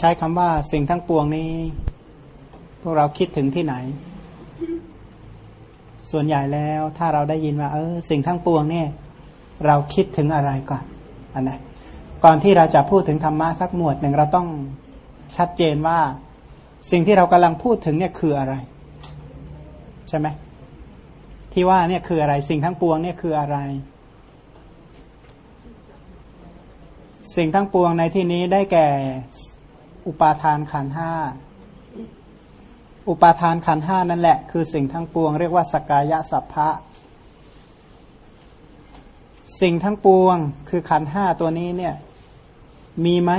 ใช้คำว่าสิ่งทั้งปวงนี้ พวกเราคิดถึงที่ไหน ส่วนใหญ่แล้วถ้าเราได้ยินว่า เออ สิ่งทั้งปวงเนี่ยเราคิดถึงอะไรก่อนอันไหนก่อนที่เราจะพูดถึงธรรมะสักหมวดหนึ่งเราต้องชัดเจนว่า สิ่งที่เรากำลังพูดถึงเนี่ยคืออะไร ใช่ไหมที่ว่าเนี่ยคืออะไร สิ่งทั้งปวงเนี่ยคืออะไร สิ่งทั้งปวงในที่นี้ได้แก่ อุปาทานขันห้า อุปาทานขันห้านั่นแหละ คือสิ่งทั้งปวงเรียกว่าสกายะสัพพะ สิ่งทั้งปวงคือขันห้าตัวนี้เนี่ย มีไหม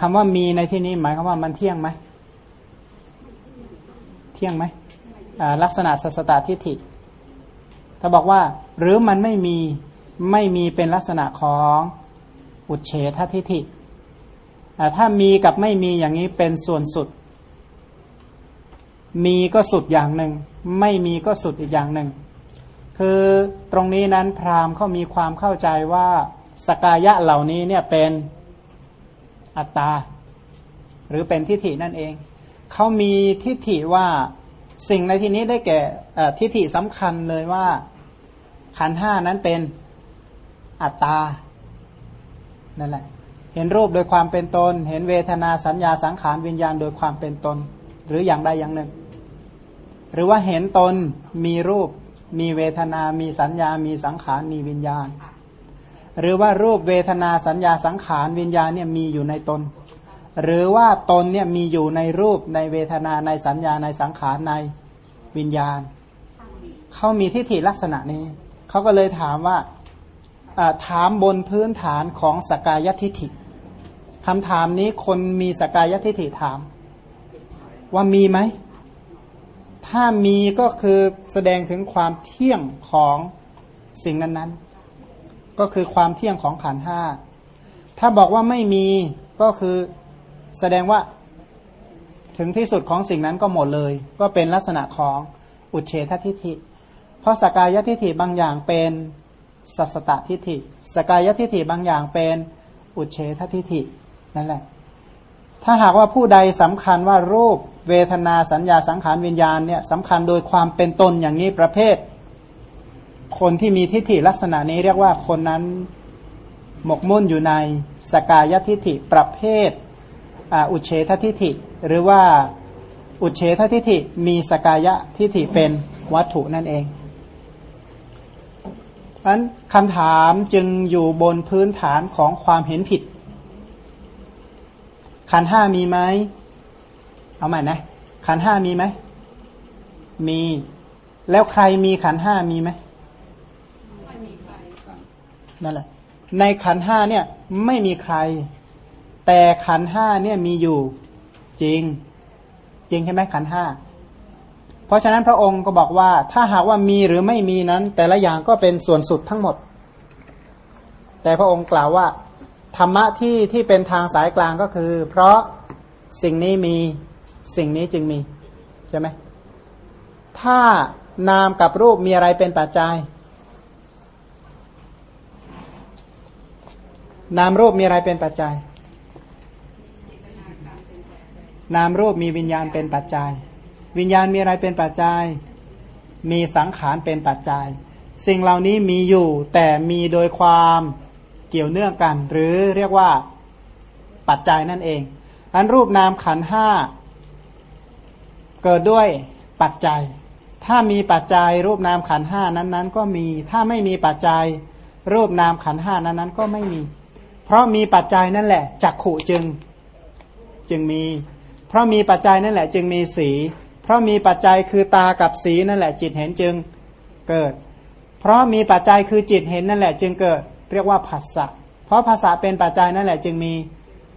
คำว่ามีในที่นี้หมายความว่ามันเที่ยงไหม เที่ยงไหม ลักษณะสัสตทิฏฐิ ถ้าบอกว่า หรือมันไม่มี ไม่มีเป็นลักษณะของอุเฉททิฏฐิ ถ้ามีกับไม่มีอย่างนี้เป็นส่วนสุด มีก็สุดอย่างหนึ่ง ไม่มีก็สุดอีกอย่างหนึ่ง คือตรงนี้นั้นพราหมณ์เขามีความเข้าใจว่าสกายะเหล่านี้เนี่ยเป็นอัตตา หรือเป็นทิฏฐินั่นเอง เขามีทิฏฐิว่าสิ่งในที่นี้ได้แก่ทิฏฐิสำคัญเลยว่าขันห้านั้นเป็นอัตตานั่นแหละ เห็นรูปโดยความเป็นตน เห็นเวทนาสัญญาสังขารวิญญาณโดยความเป็นตน หรืออย่างใดอย่างหนึ่ง หรือว่าเห็นตนมีรูป มีเวทนา มีสัญญา มีสังขาร มีวิญญาณ หรือว่ารูปเวทนาสัญญาสังขารวิญญาณเนี่ยมีอยู่ในตน หรือว่าตนเนี่ยมีอยู่ในรูปในเวทนาในสัญญาในสังขารในวิญญาณ เขามีทิฏฐิลักษณะนี้ เขาก็เลยถามว่าถามบนพื้นฐานของสกายทิฏฐิ คำถามนี้คนมีสกายทิฏฐิถาม ว่ามีไหม ถ้ามีก็คือแสดงถึงความเที่ยงของสิ่งนั้นๆ ก็คือความเที่ยงของขันห้า ถ้าบอกว่าไม่มีก็คือแสดงว่าถึงที่สุดของสิ่งนั้นก็หมดเลย ก็เป็นลักษณะของอุเฉททิฏฐิ เพราะสกายทิฏฐิบางอย่างเป็นสัสตตทิฏฐิ สกายทิฏฐิบางอย่างเป็นอุเฉททิฏฐิ นั่นแหละ ถ้าหากว่าผู้ใดสำคัญว่ารูปเวทนาสัญญาสังขารวิญญาณเนี่ยสำคัญโดยความเป็นตนอย่างนี้ประเภท คนที่มีทิฏฐิลักษณะนี้เรียกว่าคนนั้นหมกมุ่นอยู่ในสกายทิฏฐิประเภทอุเฉททิฏฐิ หรือว่าอุเฉททิฏฐิมีสกายะทิฏฐิเป็นวัตถุนั่นเองเพราะนั้นคำถามจึงอยู่บนพื้นฐานของความเห็นผิด ขันห้ามีไหมเอาใหม่นะขันห้ามีไหมมี แล้วใครมีขันห้ามีไหมนั่นแหละ ในขันห้าเนี่ยไม่มีใคร แต่ขันห้าเนี่ยมีอยู่จริง จริงใช่ไหมขันห้าเพราะฉะนั้นพระองค์ก็บอกว่า ถ้าหากว่ามีหรือไม่มีนั้น แต่ละอย่างก็เป็นส่วนสุดทั้งหมด แต่พระองค์กล่าวว่า ธรรมะที่ที่เป็นทางสายกลางก็คือ เพราะสิ่งนี้มีสิ่งนี้จึงมี ใช่ไหมถ้านามกับรูปมีอะไรเป็นปัจจัย นามรูปมีอะไรเป็นปัจจัย นามรูปมีวิญญาณเป็นปัจจัย วิญญาณมีอะไรเป็นปัจจัย มีสังขารเป็นปัจจัย สิ่งเหล่านี้มีอยู่แต่มีโดยความ เกี่ยวเนื่องกัน หรือเรียกว่าปัจจัยนั่นเองอันรูปนามขันห้าเกิดด้วยปัจจัย ถ้ามีปัจจัยรูปนามขันห้านั้นๆ ก็มี ถ้าไม่มีปัจจัยรูปนามขันห้านั้นๆ ก็ไม่มี เพราะมีปัจจัยนั่นแหละจักขุจึงจึงมี เพราะมีปัจจัยนั่นแหละ จึงมีสี เพราะมีปัจจัยคือตากับสีนั่นแหละ จิตเห็นจึงเกิด เพราะมีปัจจัยคือจิตเห็นนั่นแหละ จึงเกิด เรียกว่าภาษะเพราะภาษาเป็นปัจจัยนั่นแหละ จึงมี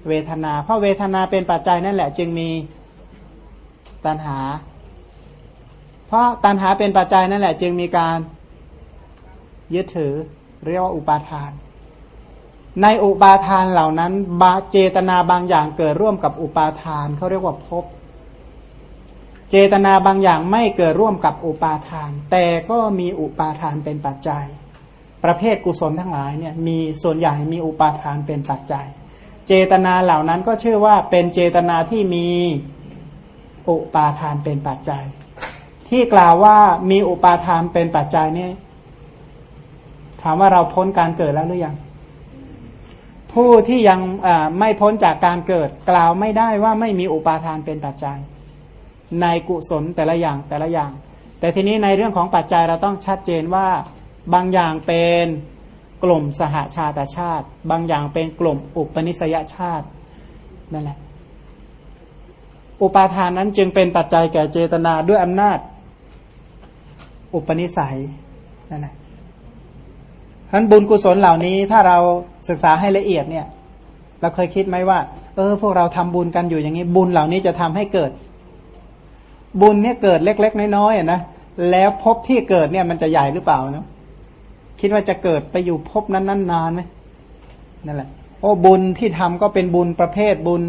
เวทนา เพราะเวทนาเป็นปัจจัยนั่นแหละ จึงมีตัณหา เพราะตัณหาเป็นปัจจัยนั่นแหละ จึงมีการยึดถือเรียกว่าอุปาทาน ในอุปาทานเหล่านั้นบาเจตนาบางอย่างเกิดร่วมกับอุปาทานเขาเรียกว่าภพเจตนาบางอย่างไม่เกิดร่วมกับอุปาทาน แต่ก็มีอุปาทานเป็นปัจจัย ประเภทกุศลทั้งหลายเนี่ยมีส่วนใหญ่มีอุปาทานเป็นปัจจัย เจตนาเหล่านั้นก็ชื่อว่าเป็นเจตนาที่มีอุปาทานเป็นปัจจัย ที่กล่าวว่ามีอุปาทานเป็นปัจจัยเนี่ยถามว่าเราพ้นการเกิดแล้วหรือยังผู้ที่ยังไม่พ้นจากการเกิดกล่าวไม่ได้ว่าไม่มีอุปาทานเป็นปัจจัย ในกุศลแต่ละอย่างแต่ละอย่าง แต่ทีนี้ในเรื่องของปัจจัยเราต้องชัดเจนว่า บางอย่างเป็นกลุ่มสหาชาติชาติ บางอย่างเป็นกลุ่มอุปนิสยชาตินั่นแหละ อุปาทานนั้นจึงเป็นปัจจัยแก่เจตนาด้วยอำนาจ อุปนิสัยนั่นแหละฉะนั้นบุญกุศลเหล่านี้ถ้าเราศึกษาให้ละเอียดเนี่ยเราเคยคิดไหมว่า เออ พวกเราทำบุญกันอยู่อย่างนี้ บุญเหล่านี้จะทำให้เกิด บุญเนี่ยเกิดเล็ก ๆ น้อยๆนะแล้วพบที่เกิดเนี่ยมันจะใหญ่หรือเปล่าเนาะ คิดว่าจะเกิดไปอยู่พบนั้นนั้นนานไหมนั่นแหละ โอ้บุญที่ทำก็เป็นบุญประเภทบุญ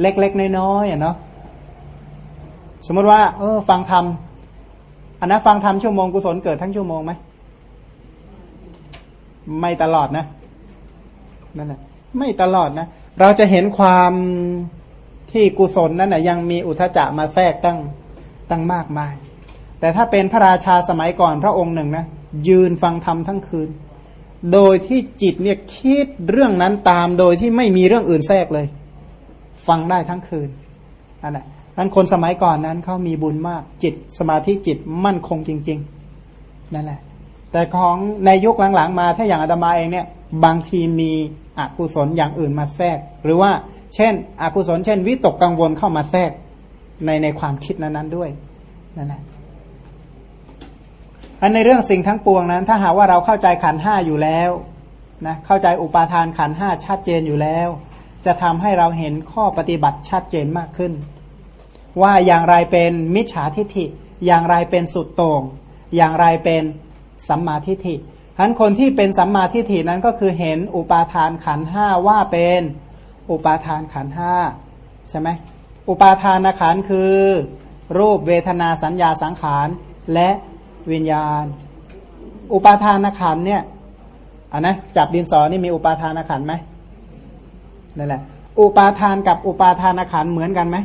เล็กๆน้อยๆอะเนาะสมมติว่า เออ ฟังธรรมอันนั้นฟังธรรมชั่วโมงกุศลเกิดทั้งชั่วโมงไหมไม่ตลอดนะนั่นแหละไม่ตลอดนะ เราจะเห็นความที่กุศลนั้นนะยังมีอุทจจะมาแทรกตั้งตั้งมากมาย แต่ถ้าเป็นพระราชาสมัยก่อนพระองค์หนึ่งนะ ยืนฟังธรรมทั้งคืน โดยที่จิตเนี่ยคิดเรื่องนั้นตามโดยที่ไม่มีเรื่องอื่นแทรกเลย ฟังได้ทั้งคืนอันนั้นนั้นคนสมัยก่อนนั้นเขามีบุญมากจิตสมาธิจิตมั่นคงจริง ๆ นั่นแหละ แต่ของในยุคหลังๆมาถ้าอย่างอาตมาเองเนี่ย บางทีมีอกุศลอย่างอื่นมาแทรก หรือว่า เช่น อกุศลเช่น วิตกกังวลเข้ามาแทรกในในความคิดนั้นๆด้วยนั่นแหละ อันในเรื่องสิ่งทั้งปวงนั้น ถ้าหากว่าเราเข้าใจขันห้าอยู่แล้วนะเข้าใจอุปาทานขันห้าชัดเจนอยู่แล้ว จะทำให้เราเห็นข้อปฏิบัติชัดเจนมากขึ้น ว่าอย่างไรเป็นมิจฉาทิฏฐิ อย่างไรเป็นสุดโต่งอย่างไรเป็นสัมมาทิฏฐิฉะนั้นคนที่เป็นสัมมาทิฏฐินั้นก็คือเห็นอุปาทานขันห้าว่าเป็นอุปาทานขันห้าใช่ไหมอุปาทานขันคือ รูปเวทนาสัญญาสังขารและ วิญญาณ อุปาทานขันเนี่ยอันนะจับดินสอนี่มีอุปาทานขันไหมนั่นแหละ อุปาทานกับอุปาทานขันเหมือนกันไหม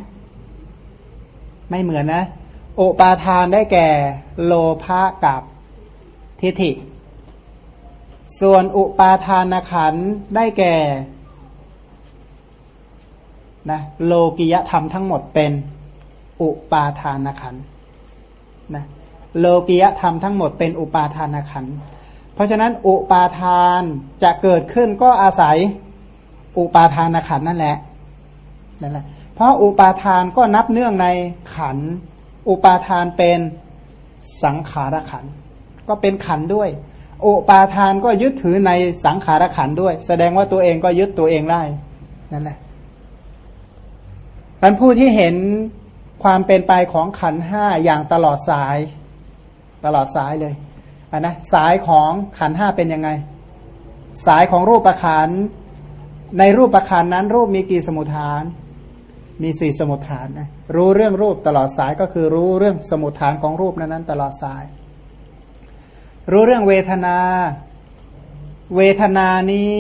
ไม่เหมือนนะอุปาทานได้แก่โลภะกับทิฏฐิ ส่วนอุปาทานขันได้แก่นะโลกิยธรรมทั้งหมดเป็นอุปาทานขันนะ โลกิยธรรมทั้งหมดเป็นอุปาทานขันเพราะฉะนั้นอุปาทานจะเกิดขึ้นก็อาศัยอุปาทานขันนั่นแหละนั่นแหละ เพราะอุปาทานก็นับเนื่องในขัน อุปาทานเป็นสังขารขัน ก็เป็นขันด้วย อุปาทานก็ยึดถือในสังขารขันด้วย แสดงว่าตัวเองก็ยึดตัวเองได้นั่นแหละท่านผู้ที่เห็นความเป็นไปของขันห้าอย่างตลอดสาย ตลอดสายเลยอันนะสายของขันห้าเป็นยังไง สายของรูปประขันในรูปประขันนั้น รูปมีกี่สมุทฐาน มีสี่สมุทฐานนะรู้เรื่องรูปตลอดสายก็คือรู้เรื่องสมุทฐานของรูปนั้นนั้นตลอดสาย รู้เรื่องเวทนา เวทนานี้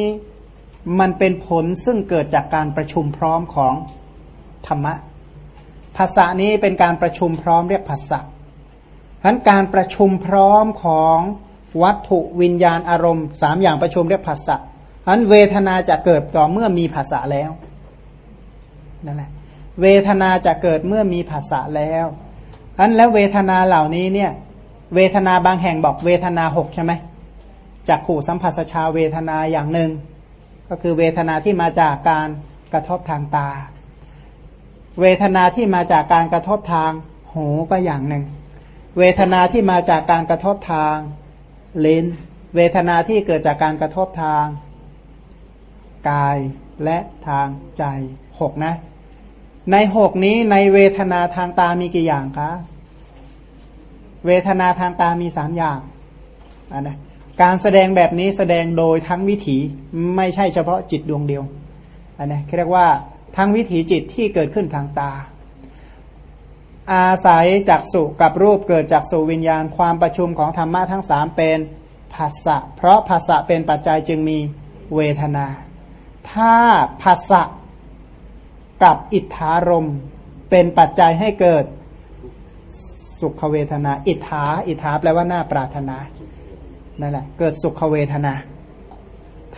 มันเป็นผลซึ่งเกิดจากการประชุมพร้อมของธรรมะภาษานี้เป็นการประชุมพร้อมเรียกภาษาฉะ นั้นการประชุมพร้อมของวัตถุวิญญาณอารมณ์สามอย่างประชุมเรียกภาษาฉะนั้นเวทนาจะเกิดต่อเมื่อมีภาษาแล้วนั่นแหละเวทนาจะเกิดเมื่อมีภาษาแล้วขั้นแล้วเวทนาเหล่านี้เนี่ย เวทนาบางแห่งบอกเวทนาหกใช่ไหมจากขู่สัมผัสชาเวทนาอย่างหนึ่ง ก็คือเวทนาที่มาจากการกระทบทางตา เวทนาที่มาจากการกระทบทางหูก็อย่างหนึ่ง เวทนาที่มาจากการกระทบทางลิ้น เวทนาที่เกิดจากการกระทบทาง กายและทางใจหกนะ ในหกนี้ในเวทนาทางตามีกี่อย่างคะเวทนาทางตามีสามอย่างอันนะการแสดงแบบนี้แสดงโดยทั้งวิถีไม่ใช่เฉพาะจิตดวงเดียวอันนะเรียกว่าทั้งวิถีจิตที่เกิดขึ้นทางตา อาศัยจากสุกับรูปเกิดจากสุวิญญาณ ความประชุมของธรรมะทั้งสามเป็นภาษะเพราะภาษะเป็นปัจจัยจึงมีเวทนา ถ้าภาษะกับอิทธารมเป็นปัจจัยให้เกิดสุขเวทนา อิทธาอิทธาแปลว่าหน่าปรารถนานั่นแหละเกิดสุขเวทนา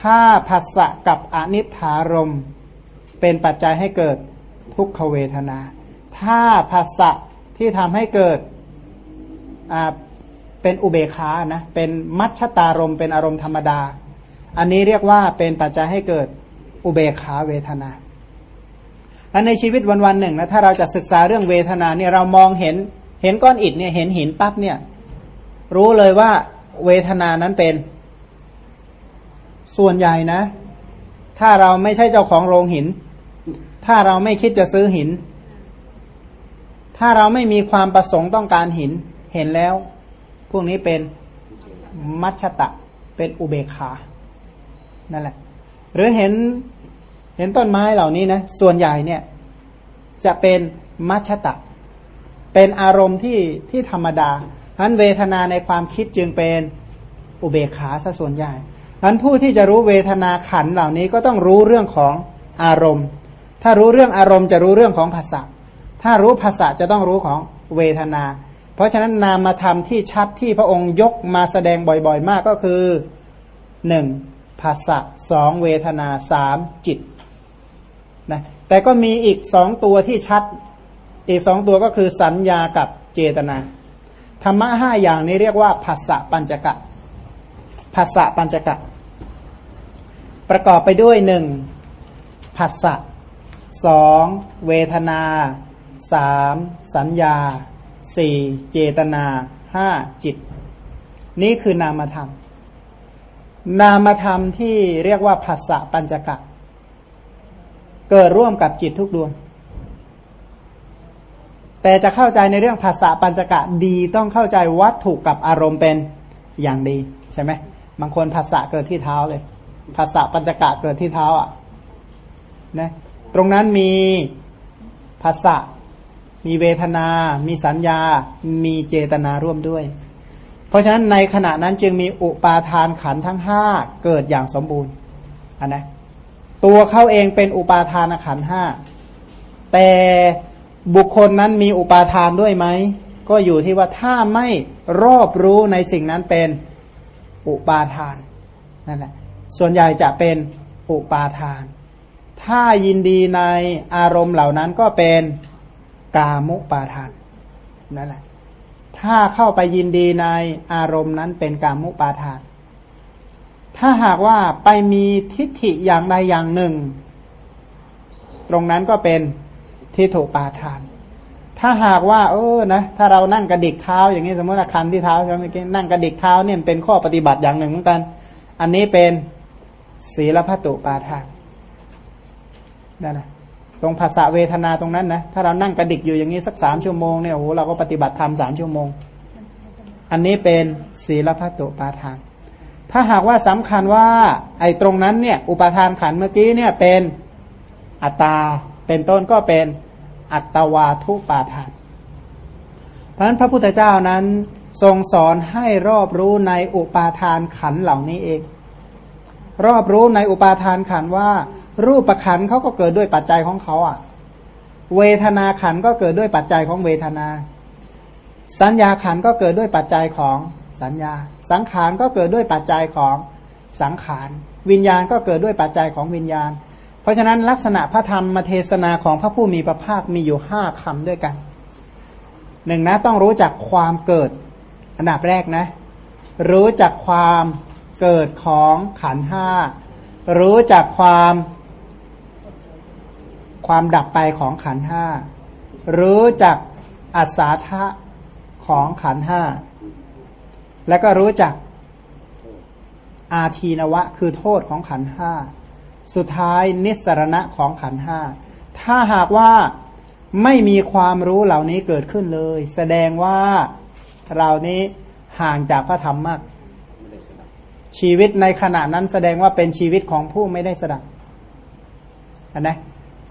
ถ้าภาษะกับอนิธารมเป็นปัจจัยให้เกิดทุกขเวทนา ถ้าภาษะที่ทำให้เกิดเป็นอุเบคานะเป็นมัชชตารมเป็นอารมณ์ธรรมดา อันนี้เรียกว่าเป็นปัจจัยให้เกิดอุเบขาเวทนาอันในชีวิตวันวันหนึ่งนะถ้าเราจะศึกษาเรื่องเวทนาเนี่ยเรามองเห็นเห็นก้อนอิฐเนี่ยเห็นหินปั๊บเนี่ยรู้เลยว่าเวทนานั้นเป็นส่วนใหญ่นะ ถ้าเราไม่ใช่เจ้าของโรงหิน ถ้าเราไม่คิดจะซื้อหิน ถ้าเราไม่มีความประสงค์ต้องการเหินเห็นแล้ว พวกนี้เป็นมัชตะเป็นอุเบคานั่นแหละ หรือเห็นเห็นต้นไม้เหล่านี้นะส่วนใหญ่เนี่ย จะเป็นมัชตะ เป็นอารมณ์ที่ที่ธรรมดาทั้นเวทนาในความคิดจึงเป็นอุเบกขาซะส่วนใหญ่ทั้นผู้ที่จะรู้เวทนาขันเหล่านี้ก็ต้องรู้เรื่องของอารมณ์ ถ้ารู้เรื่องอารมณ์จะรู้เรื่องของภาษา ถ้ารู้ภาษาจะต้องรู้ของเวทนา เพราะฉะนั้นนามธรรมที่ชัดที่พระองค์ยกมาแสดงบ่อยๆ มากก็คือหนึ่งภาษาสองเวทนาสามจิตนะแต่ก็มีอีกสองตัวที่ชัด อีกสองตัวก็คือสัญญากับเจตนา ธรรมะห้าอย่างนี้เรียกว่าภาษะปัญจกะภาษะปัญจกะ ประกอบไปด้วยหนึ่งภาษะสองเวทนา สามสัญญาสี่เจตนาห้าจิต นี่คือนามธรรม นามธรรมที่เรียกว่าภาษะปัญจกะ เกิดร่วมกับจิตทุกดวง แต่จะเข้าใจในเรื่องภาษาปัญจกะดีต้องเข้าใจวัตถุกับอารมณ์เป็นอย่างดีใช่ไหมบางคนภาษาเกิดที่เท้าเลย ภาษาปัญจกะเกิดที่เท้าอะนะตรงนั้นมีภาษา มีเวทนา มีสัญญา มีเจตนาร่วมด้วย เพราะฉะนั้นในขณะนั้นจึงมีอุปาทานขันทั้งห้าเกิดอย่างสมบูรณ์อันนะตัวเขาเองเป็นอุปาทานขันห้าแต่บุคคลนั้นมีอุปาทานด้วยไหม ก็อยู่ที่ว่าถ้าไม่รอบรู้ในสิ่งนั้นเป็นอุปาทานนั่นแหละส่วนใหญ่จะเป็นอุปาทาน ถ้ายินดีในอารมณ์เหล่านั้นก็เป็น กามุปาทานนั่นแหละ ถ้าเข้าไปยินดีในอารมณ์นั้นเป็นกามุปาทาน ถ้าหากว่าไปมีทิฏฐิอย่างใดอย่างหนึ่ง ตรงนั้นก็เป็นที่ถูกปาทาน ถ้าหากว่า เออนะถ้าเรานั่งกระดิกเท้า อย่างนี้สมมติว่าคันที่เท้าใช่ไหมกนั่งกระดิกเท้าเนี่ยเป็นข้อปฏิบัติอย่างหนึ่งเหมือนกัน อันนี้เป็นศีลพัตุปาทานนั่นนะ ตรงภาษาเวทนาตรงนั้นนะถ้าเรานั่งกระดิกอยู่อย่างนี้สักสามชั่วโมงเนี่ยโอ้โหเราก็ปฏิบัติธรรมสามชั่วโมง อันนี้เป็นศีลพัตุปาทาน ถ้าหากว่าสำคัญว่าไอ้ตรงนั้นเนี่ยอุปทานขันเมื่อกี้เนี่ยเป็นอัตตาเป็นต้นก็เป็นอัตวาทุปาทาน เพราะฉะนั้นพระพุทธเจ้านั้นทรงสอนให้รอบรู้ในอุปาทานขันเหล่านี้เอง รอบรู้ในอุปาทานขันว่า รูปประขันเขาก็เกิดด้วยปัจจัยของเขาอะ เวทนาขันก็เกิดด้วยปัจจัยของเวทนา สัญญาขันก็เกิดด้วยปัจจัยของสัญญา สังขารก็เกิดด้วยปัจจัยของสังขาร วิญญาณก็เกิดด้วยปัจจัยของวิญญาณ เพราะฉะนั้นลักษณะพระธรรมมเทศนาของพระผู้มีพระภาคมีอยู่ห้าคำด้วยกันหนึ่งนะต้องรู้จักความเกิดอันดับแรกนะ รู้จักความเกิดของขันห้ารู้จักความ ความดับไปของขันห้ารู้จักอัศาธะของขันห้าแล้วก็รู้จักอาทีนวะ คือโทษของขันห้าสุดท้ายนิสรณะของขันห้าถ้าหากว่าไม่มีความรู้เหล่านี้เกิดขึ้นเลย แสดงว่าเรานี้ห่างจากพระธรรมมาก ชีวิตในขณะนั้นแสดงว่าเป็นชีวิตของผู้ไม่ได้สดับอันนะ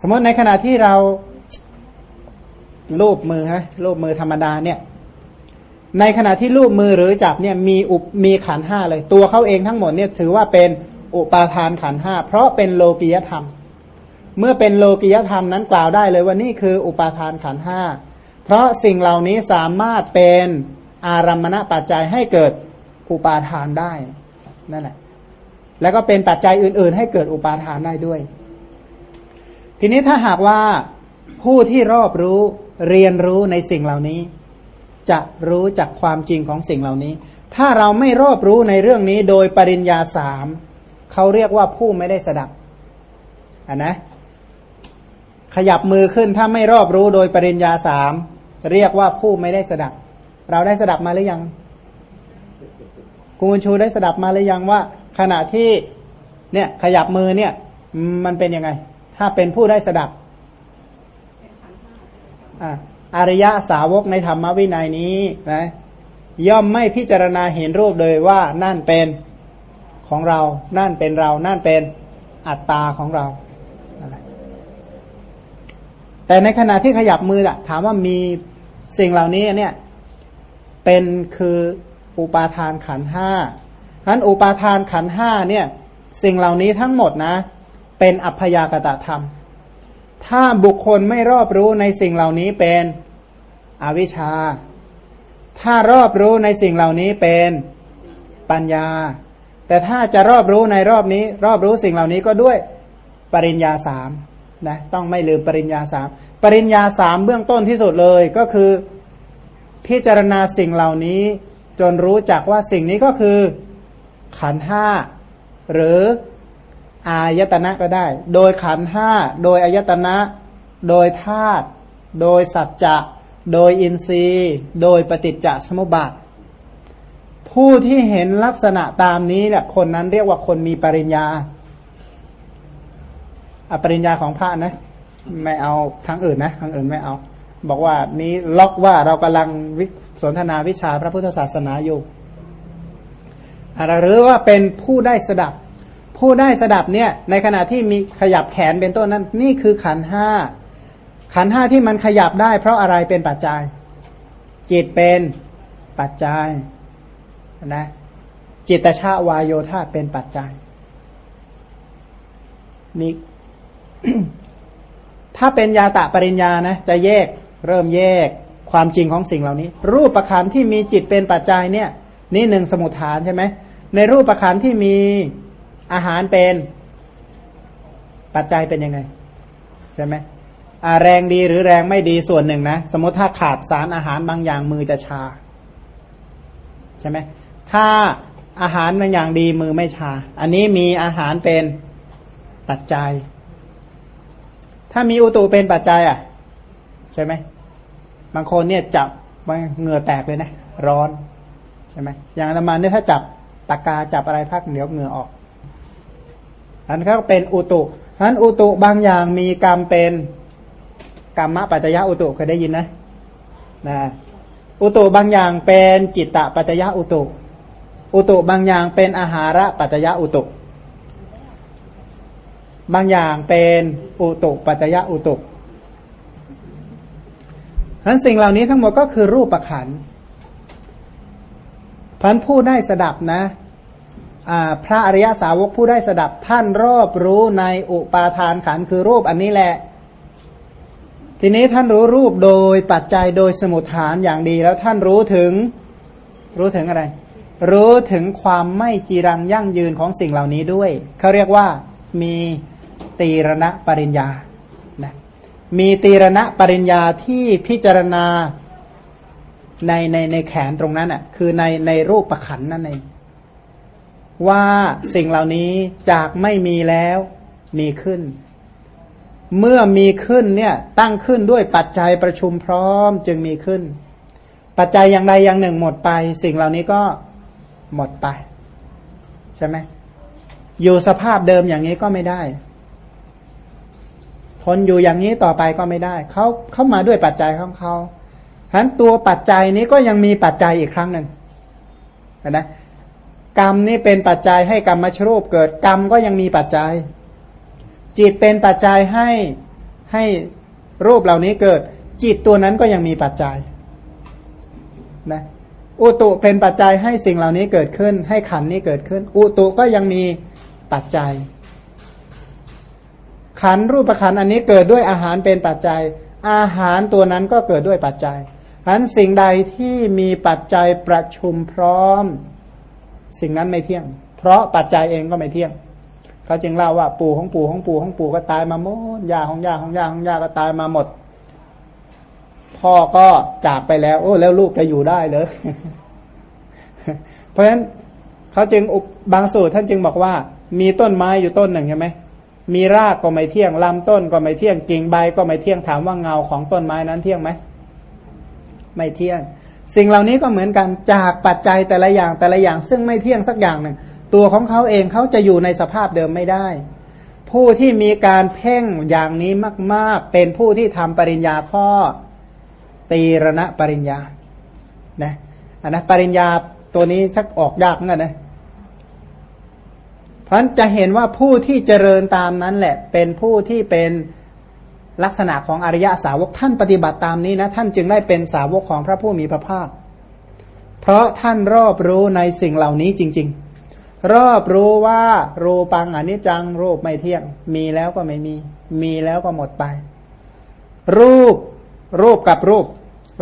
สมมติในขณะที่เราลูบมือฮะลูบมือธรรมดาเนี่ย ในขณะที่ลูบมือหรือจับเนี่ยมีอุปมีขันห้าเลย ตัวเขาเองทั้งหมดเนี่ยถือว่าเป็นอุปาทานขันห้าเพราะเป็นโลกิยธรรม เมื่อเป็นโลกิยธรรมนั้นกล่าวได้เลยว่านี่คืออุปาทานขันห้าเพราะสิ่งเหล่านี้สามารถเป็นอารัมมณปัจจัยให้เกิดอุปาทานได้นั่นแหละ แล้วก็เป็นปัจจัยอื่น ๆ ให้เกิดอุปาทานได้ด้วย ทีนี้ถ้าหากว่าผู้ที่รอบรู้เรียนรู้ในสิ่งเหล่านี้ จะรู้จักความจริงของสิ่งเหล่านี้ ถ้าเราไม่รอบรู้ในเรื่องนี้โดยปริญญาสามเขาเรียกว่าผู้ไม่ได้สดับอะนะ ขยับมือขึ้นถ้าไม่รอบรู้โดยปริญญาสามเรียกว่าผู้ไม่ได้สดับ เราได้สดับมาหรือยังคุณชูได้สดับมาหรือยังว่า ขณะที่เนี่ยขยับมือเนี่ย มันเป็นยังไง ถ้าเป็นผู้ได้สดับอริยะสาวกในธรรมวินัยนี้นะย่อมไม่พิจารณาเห็นรูปเลยว่านั่นเป็นของเรา นั่นเป็นเรา นั่นเป็นอัตตาของเรา แต่ในขณะที่ขยับมืออะถามว่ามีสิ่งเหล่านี้เนี่ยเป็นคืออุปาทานขันห้าฉะนั้นอุปาทานขันห้าเนี่ยสิ่งเหล่านี้ทั้งหมดนะ เป็นอัพยากตะธรรม ถ้าบุคคลไม่รอบรู้ในสิ่งเหล่านี้เป็นอวิชชา ถ้ารอบรู้ในสิ่งเหล่านี้เป็นปัญญา แต่ถ้าจะรอบรู้ในรอบนี้ รอบรู้สิ่งเหล่านี้ก็ด้วยปริญญาสามนะต้องไม่ลืมปริญญาสามปริญญาสามเบื้องต้นที่สุดเลยก็คือพิจารณาสิ่งเหล่านี้จนรู้จักว่าสิ่งนี้ก็คือขันห้าหรือ อายตนะก็ได้ โดยขันห้า โดยอายตนะ โดยธาตุ โดยสัจจะ โดยอินทรีย์ โดยปฏิจจสมุปบาท ผู้ที่เห็นลักษณะตามนี้แหละคนนั้นเรียกว่าคนมีปริญญา อปริญญาของพระนะ ไม่เอาทั้งอื่นนะทั้งอื่นไม่เอา บอกว่านี้ล็อกว่าเรากำลังสนทนาวิชาพระพุทธศาสนาอยู่อะไรหรือว่าเป็นผู้ได้สดับ ผู้ได้สดับเนี่ยในขณะที่มีขยับแขนเป็นต้นนั้น นี่คือขันห้าขันห้าที่มันขยับได้ เพราะอะไรเป็นปัจจัย จิตเป็นปัจจัยนะจิตชาวายโยธาเป็นปัจจัยนี่ถ้าเป็นยาตะปริญญานะจะแยกเริ่มแยกความจริงของสิ่งเหล่านี้ รูปประคันที่มีจิตเป็นปัจจัยเนี่ย นี่หนึ่งสมุทฐานใช่ไหมในรูปประคันที่มี อาหารเป็นปัจจัยเป็นยังไง ใช่ไหมแรงดีหรือแรงไม่ดีส่วนหนึ่งนะ สมมติถ้าขาดสารอาหารบางอย่างมือจะชา ใช่ไหมถ้าอาหารบางอย่างดีมือไม่ชา อันนี้มีอาหารเป็นปัจจัย ถ้ามีอุตุเป็นปัจจัยอะ ใช่ไหมบางคนเนี่ยจับเหงื่อแตกเลยนะ ร้อน ใช่ไหมอย่างธรรมาเนี่ยถ้าจับตะกาจับอะไรพักเดี๋ยวเหงื่อออก อันนั้นก็เป็นอุตุฉะนั้นอุตุบางอย่างมีกรรมเป็นกรรมปัจจยะอุตุเคยได้ยินนะนะอุตุบางอย่างเป็นจิตตปัจจยะอุตุ อุตุบางอย่างเป็นอาหาระปัจจยะอุตุ บางอย่างเป็นอุตุปัจจยะอุตุทั้นสิ่งเหล่านี้ทั้งหมดก็คือรูปประขันพันผู้ได้สดับนะ พระอริยสาวกผู้ได้สดับท่านรอบรู้ในอุปาทานขันคือรูปอันนี้แหละ ทีนี้ท่านรู้รูปโดยปัจจัยโดยสมุทฐานอย่างดีแล้วท่านรู้ถึงรู้ถึงอะไร รู้ถึงความไม่จีรังยั่งยืนของสิ่งเหล่านี้ด้วยเขาเรียกว่ามีตีรณะปริญญานะมีตีรณะปริญญาที่พิจารณาในในในแขนตรงนั้นอะคือในในรูปประขันนั่นเอง ว่าสิ่งเหล่านี้จากไม่มีแล้วมีขึ้น เมื่อมีขึ้นเนี่ยตั้งขึ้นด้วยปัจจัยประชุมพร้อมจึงมีขึ้น ปัจจัยอย่างใดอย่างหนึ่งหมดไป สิ่งเหล่านี้ก็หมดไป ใช่ไหมอยู่สภาพเดิมอย่างนี้ก็ไม่ได้ทนอยู่อย่างนี้ต่อไปก็ไม่ได้เขาเข้ามาด้วยปัจจัยของเขาฉะนั้นตัวปัจจัยนี้ก็ยังมีปัจจัยอีกครั้งหนึ่งนะ กรรมนี่เป็นปัจจัยให้กรรมมชรูปเกิดกรรมก็ยังมีปัจจัย จิตเป็นปัจจัยให้ให้รูปเหล่านี้เกิด จิตตัวนั้นก็ยังมีปัจจัยนะอุตุเป็นปัจจัยให้สิ่งเหล่านี้เกิดขึ้น ให้ขันนี้เกิดขึ้น อุตุก็ยังมีปัจจัย ขันรูปขันอันนี้เกิดด้วยอาหารเป็นปัจจัย อาหารตัวนั้นก็เกิดด้วยปัจจัยฉะนั้นสิ่งใดที่มีปัจจัยประชุมพร้อม สิ่งนั้นไม่เที่ยง เพราะปัจจัยเองก็ไม่เที่ยง เขาจึงเล่าว่าปู่ของปู่ของปู่ของปู่ก็ตายมาหมดยาของยาของยาของยาก็ตายมาหมด พ่อก็จากไปแล้ว โอ้ แล้วลูกจะอยู่ได้เลยเพราะฉะนั้นเขาจึงบางสูตรท่านจึงบอกว่า มีต้นไม้อยู่ต้นหนึ่งใช่ไหมมีรากก็ไม่เที่ยงลำต้นก็ไม่เที่ยงกิ่งใบก็ไม่เที่ยงถามว่าเงาของต้นไม้นั้นเที่ยงไหมไม่เที่ยง สิ่งเหล่านี้ก็เหมือนกันจากปัจจัยแต่ละอย่างแต่ละอย่าง ซึ่งไม่เที่ยงสักอย่างหนึ่งตัวของเขาเองเขาจะอยู่ในสภาพเดิมไม่ได้ ผู้ที่มีการเพ่งอย่างนี้มาก ๆ เป็นผู้ที่ทำปริญญาข้อตีรณะปริญญานะอันนะปริญญาตัวนี้ชักออกยากเหมือนกันนะเพราะจะเห็นว่าผู้ที่เจริญตามนั้นแหละ เป็นผู้ที่เป็น ลักษณะของอริยสาวกท่านปฏิบัติตามนี้นะท่านจึงได้เป็นสาวกของพระผู้มีพระภาค เพราะท่านรอบรู้ในสิ่งเหล่านี้จริง ๆ รอบรู้ว่ารูปังอนิจจังรูปไม่เที่ยง มีแล้วก็ไม่มี มีแล้วก็หมดไป รูปรูปกับรูป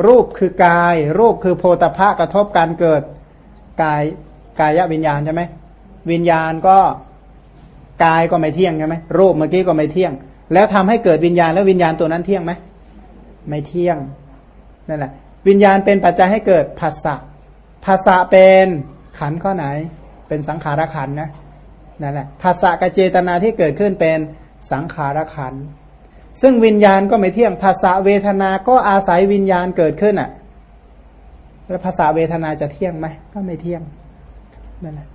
รูปคือกาย รูปคือโพธภะกระทบการเกิดกายกายวิญญาณใช่ไหมวิญญาณก็กายก็ไม่เที่ยงใช่ไหมรูปเมื่อกี้ก็ไม่เที่ยง แล้วทำให้เกิดวิญญาณแล้ววิญญาณตัวนั้นเที่ยงไหมไม่เที่ยงนั่นแหละ วิญญาณเป็นปัจจัยให้เกิดภาษะภาษะเป็นขันข้อไหน เป็นสังขารขันนะนั่นแหละภาษะกับเจตนาที่เกิดขึ้นเป็นสังขารขันซึ่งวิญญาณก็ไม่เที่ยงภาษาเวทนา ก็อาศัยวิญญาณเกิดขึ้นอะ แล้วภาษาเวทนาจะเที่ยงไหมก็ไม่เที่ยงนั่นแหละ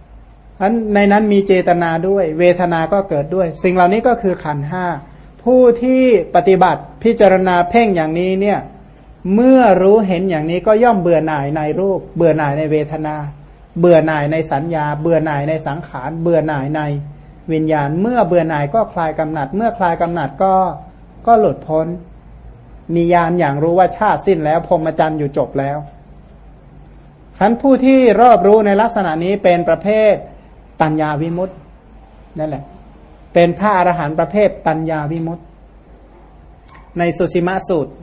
อันในนั้นมีเจตนาด้วย เวทนาก็เกิดด้วย สิ่งเหล่านี้ก็คือขันห้า ผู้ที่ปฏิบัติพิจารณาเพ่งอย่างนี้เนี่ยเมื่อรู้เห็นอย่างนี้ก็ย่อมเบื่อหน่ายในรูป เบื่อหน่ายในเวทนา เบื่อหน่ายในสัญญา เบื่อหน่ายในสังขาร เบื่อหน่ายในวิญญาณ เมื่อเบื่อหน่ายก็คลายกำหนัด เมื่อคลายกำหนัดก็ก็หลุดพ้น มีญาณอย่างรู้ว่าชาติสิ้นแล้วพรมจรรย์อยู่จบแล้วท่านผู้ที่รอบรู้ในลักษณะนี้เป็นประเภทปัญญาวิมุตต์นั่นแหละ เป็นพระอรหันต์ประเภทปัญญาวิมุตต์ในสุสิมาสูตร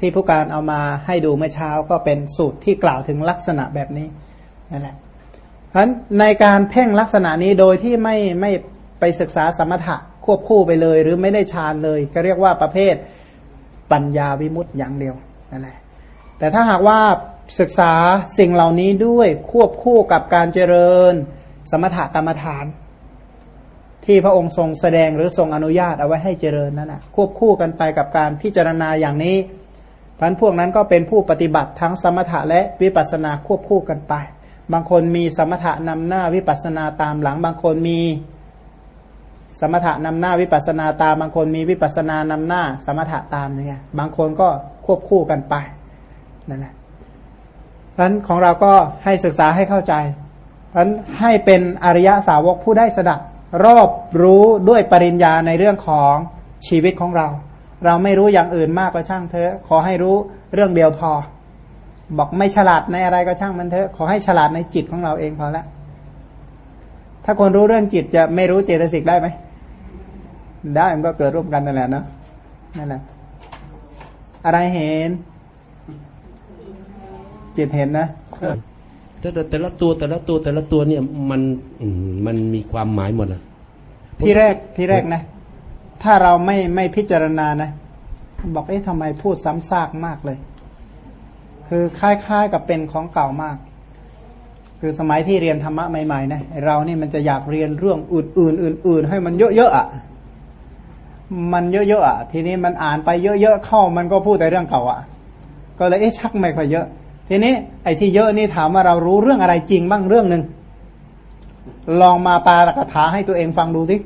ที่ผู้การเอามาให้ดูเมื่อเช้าก็เป็นสูตรที่กล่าวถึงลักษณะแบบนี้นั่นแหละเพราะในการเพ่งลักษณะนี้โดยที่ไม่ไม่ไปศึกษาสมถะควบคู่ไปเลย หรือไม่ได้ฌานเลย ก็เรียกว่าประเภทปัญญาวิมุตต์อย่างเดียวนั่นแหละแต่ถ้าหากว่าศึกษาสิ่งเหล่านี้ด้วยควบคู่กับการเจริญ สมถะกรรมฐาน ที่พระองค์ทรงแสดงหรือทรงอนุญาตเอาไว้ให้เจริญนั่นนะควบคู่กันไปกับการพิจารณาอย่างนี้พันพวกนั้นก็เป็นผู้ปฏิบัติทั้งสมถะและวิปัสสนาควบคู่กันไป บางคนมีสมถะนำหน้าวิปัสสนาตามหลัง บางคนมีสมถะนำหน้าวิปัสนาตาม บางคนมีวิปัสนานำหน้า สมถะตามอย่างเงี้ยบางคนก็ควบคู่กันไปนั่นแหละเพราะนั้นของเราก็ให้ศึกษาให้เข้าใจเพราะนั้นให้เป็นอริยสาวกผู้ได้สดับ รอบรู้ด้วยปริญญาในเรื่องของชีวิตของเรา เราไม่รู้อย่างอื่นมากก็ช่างเถอะ ขอให้รู้เรื่องเดียวพอ บอกไม่ฉลาดในอะไรก็ช่างมันเถอะ ขอให้ฉลาดในจิตของเราเองพอละ ถ้าคนรู้เรื่องจิตจะไม่รู้เจตสิกได้ไหม ได้มันก็เกิดร่วมกันนั่นแหละเนาะนั่นแหละ อะไรเห็น จิตเห็นนะ แต่แต่ละตัวแต่ละตัวแต่ละตัวเนี่ยมันมันมีความหมายหมดอะที่แรกที่แรกนะ ถ้าเราไม่ไม่พิจารณานะ บอกเอ๊ะทำไมพูดซ้ำซากมากเลย คือคล้ายๆกับเป็นของเก่ามาก คือสมัยที่เรียนธรรมะใหม่ๆนะเรานี่มันจะอยากเรียนเรื่องอื่นๆอื่น ๆ ให้มันเยอะๆอะมันเยอะๆอะ ทีนี้มันอ่านไปเยอะๆเข้ามันก็พูดแต่เรื่องเก่าอะ ก็เลยเอ๊ะชักไม่ค่อยเยอะ ทีนี้ไอ้ที่เยอะนี่ถามว่าเรารู้เรื่องอะไรจริงบ้างเรื่องหนึ่งลองมาปาลกถาให้ตัวเองฟังดูสิ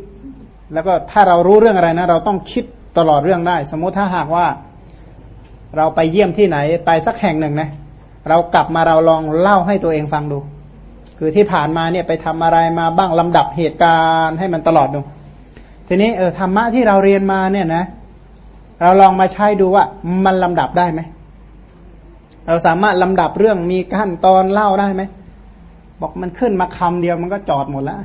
แล้วก็ถ้าเรารู้เรื่องอะไรนะ เราต้องคิดตลอดเรื่องได้ สมมติถ้าหากว่า เราไปเยี่ยมที่ไหน ไปสักแห่งหนึ่งนะเรากลับมาเราลองเล่าให้ตัวเองฟังดู คือที่ผ่านมาเนี่ยไปทำอะไรมาบ้างลำดับเหตุการณ์ให้มันตลอดดู ทีนี้เออธรรมะที่เราเรียนมาเนี่ยนะ เราลองมาใช้ดูว่ามันลำดับได้ไหม เราสามารถลำดับเรื่องมีขั้นตอนเล่าได้ไหมบอกมันขึ้นมาคำเดียวมันก็จอดหมดแล้ว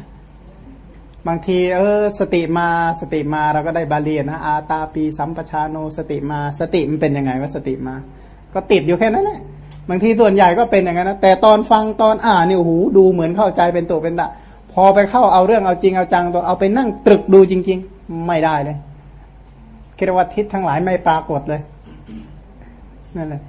บางที เออ สติมาสติมาเราก็ได้บาลีนะอาตาปีสัมปชาโนสติมา สติมันเป็นยังไงว่าสติมา ก็ติดอยู่แค่นั้นแหละบางทีส่วนใหญ่ก็เป็นอย่างนั้นนะแต่ตอนฟังตอนอ่านนี่โอ้โหดูเหมือนเข้าใจเป็นตัวเป็นตะพอไปเข้าเอาเรื่องเอาจริงเอาจังตัวเอาไปนั่งตรึกดูจริง ๆ ไม่ได้เลยคิดว่าทิศทั้งหลายไม่ปรากฏเลยนั่นแหละ